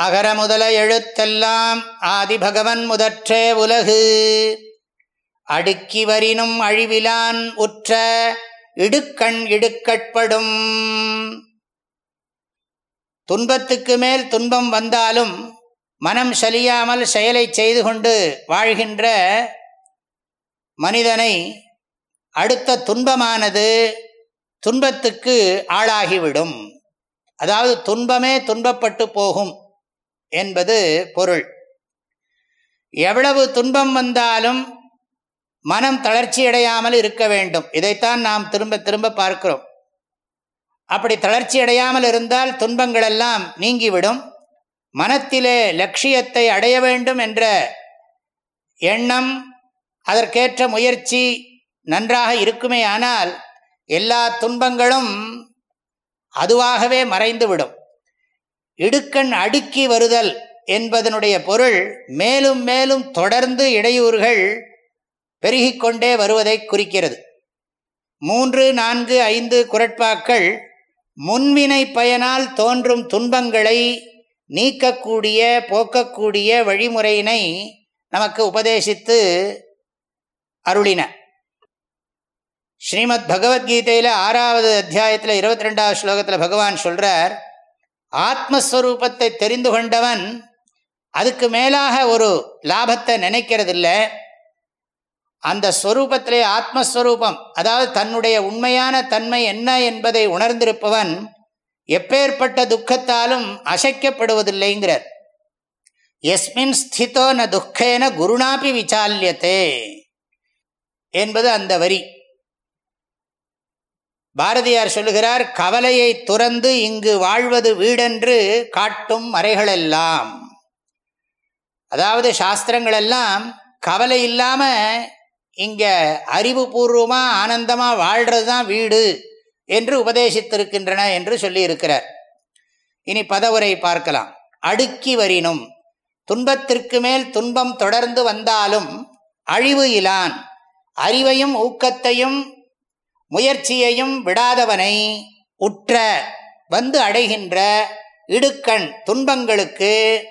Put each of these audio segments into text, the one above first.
அகர முதல எழுத்தெல்லாம் ஆதிபகவன் முதற்றே உலகு. அடுக்கி வரினும் அழிவிலான் உற்ற இடுக்கண் இடுக்கட்படும். துன்பத்துக்கு மேல் துன்பம் வந்தாலும் மனம் சலியாமல் செயலை செய்து கொண்டு வாழ்கின்ற மனிதனை அடுத்த துன்பமானது துன்பத்துக்கு ஆளாகிவிடும். அதாவது துன்பமே துன்பப்பட்டு போகும். என்பது பொருள். எவ்வளவு துன்பம் வந்தாலும் மனம் தளர்ச்சி அடையாமல் இருக்க வேண்டும். இதைத்தான் நாம் திரும்ப திரும்ப பார்க்கிறோம். அப்படி தளர்ச்சி அடையாமல் இருந்தால் துன்பங்களெல்லாம் நீங்கிவிடும். மனத்திலே லட்சியத்தை அடைய வேண்டும் என்ற எண்ணம் அதற்கேற்ற முயற்சி நன்றாக இருக்குமே ஆனால் எல்லா துன்பங்களும் அதுவாகவே மறைந்துவிடும். இடுக்கண் அடுக்கி வருதல் என்பதனுடைய பொருள் மேலும் மேலும் தொடர்ந்து இடையூறுகள் பெருகிக்கொண்டே வருவதை குறிக்கிறது. மூன்று நான்கு ஐந்து குரட்பாக்கள் முன்வினை பயனால் தோன்றும் துன்பங்களை நீக்கக்கூடிய போக்கக்கூடிய வழிமுறையினை நமக்கு உபதேசித்து அருளின. ஸ்ரீமத் பகவத்கீதையில் ஆறாவது அத்தியாயத்தில் இருபத்தி ரெண்டாவது ஸ்லோகத்தில் பகவான் சொல்கிறார் ஆத்மஸ்வரூபத்தை தெரிந்து கொண்டவன் அதுக்கு மேலாக ஒரு லாபத்தை நினைக்கிறதில்ல. அந்த ஸ்வரூபத்திலே ஆத்மஸ்வரூபம் அதாவது தன்னுடைய உண்மையான தன்மை என்ன என்பதை உணர்ந்திருப்பவன் எப்பேற்பட்ட துக்கத்தாலும் அசைக்கப்படுவதில்லைங்கிறார். எஸ்மின் ஸ்திதோ ந துக்கேன குருணாபி விசால்யத்தே என்பது அந்த வரி. பாரதியார் சொல்லுகிறார் கவலையை துறந்து இங்கு வாழ்வது வீடென்று காட்டும் மறைகளெல்லாம். அதாவது சாஸ்திரங்களெல்லாம் கவலை இல்லாமல் இங்கே அறிவுபூர்வமாக ஆனந்தமாக வாழ்கிறது தான் வீடு என்று உபதேசித்திருக்கின்றன என்று சொல்லியிருக்கிறார். இனி பதவுரை பார்க்கலாம். அடுக்கி வரினும் துன்பத்திற்கு மேல் துன்பம் தொடர்ந்து வந்தாலும் அழிவு இலான் அறிவையும் ஊக்கத்தையும் முயற்சியையும் விடாதவனை உற்ற வந்து அடைகின்ற இடுக்கண் துன்பங்களுக்கு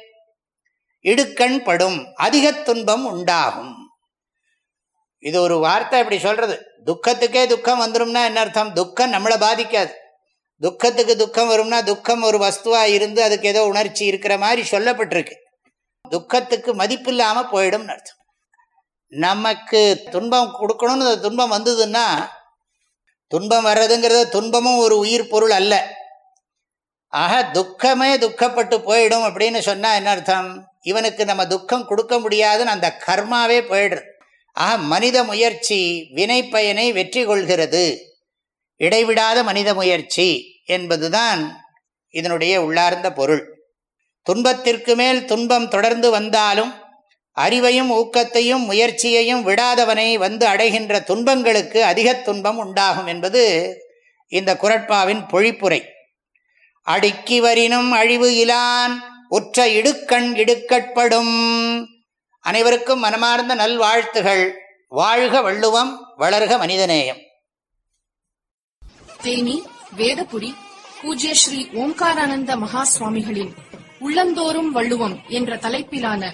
இடுக்கண் படும் அதிக துன்பம் உண்டாகும். இது ஒரு வார்த்தை இப்படி சொல்றது. துக்கத்துக்கே துக்கம் வந்துடும்னா என்ன அர்த்தம்? துக்கம் நம்மளை பாதிக்காது. துக்கத்துக்கு துக்கம் வரும்னா துக்கம் ஒரு வஸ்துவா இருந்து அதுக்கு ஏதோ உணர்ச்சி இருக்கிற மாதிரி சொல்லப்பட்டிருக்கு. துக்கத்துக்கு மதிப்பு இல்லாமல் போயிடும் அர்த்தம். நமக்கு துன்பம் கொடுக்கணும்னு துன்பம் வந்ததுன்னா துன்பம் வர்றதுங்கிறது துன்பமும் ஒரு உயிர் பொருள் அல்ல. ஆக துக்கமே துக்கப்பட்டு போயிடும் அப்படின்னு சொன்னால் என்ன அர்த்தம்? இவனுக்கு நம்ம துக்கம் கொடுக்க முடியாதுன்னு அந்த கர்மாவே போயிடுறது ஆக மனித முயற்சி வினை பயனை வெற்றி கொள்கிறது. இடைவிடாத மனித முயற்சி என்பதுதான் இதனுடைய உள்ளார்ந்த பொருள். துன்பத்திற்கு மேல் துன்பம் தொடர்ந்து வந்தாலும் அறிவையும் ஊக்கத்தையும் முயற்சியையும் விடாதவனை வந்து அடைகின்ற துன்பங்களுக்கு அதிக துன்பம் உண்டாகும் என்பது இந்த குரட்பாவின் பொழிப்புரை. அடுக்கி வரினும் அழிவு இலான் உற்ற இடுக்கண் இடுக்கட்படும். அனைவருக்கும் மனமார்ந்த நல்வாழ்த்துகள். வாழ்க வள்ளுவம் வளர்க மனிதநேயம். தேனி வேதபுரி பூஜ்ய ஸ்ரீ ஓம்காரானந்த மகா சுவாமிகளின் உள்ளந்தோறும் வள்ளுவம் என்ற தலைப்பிலான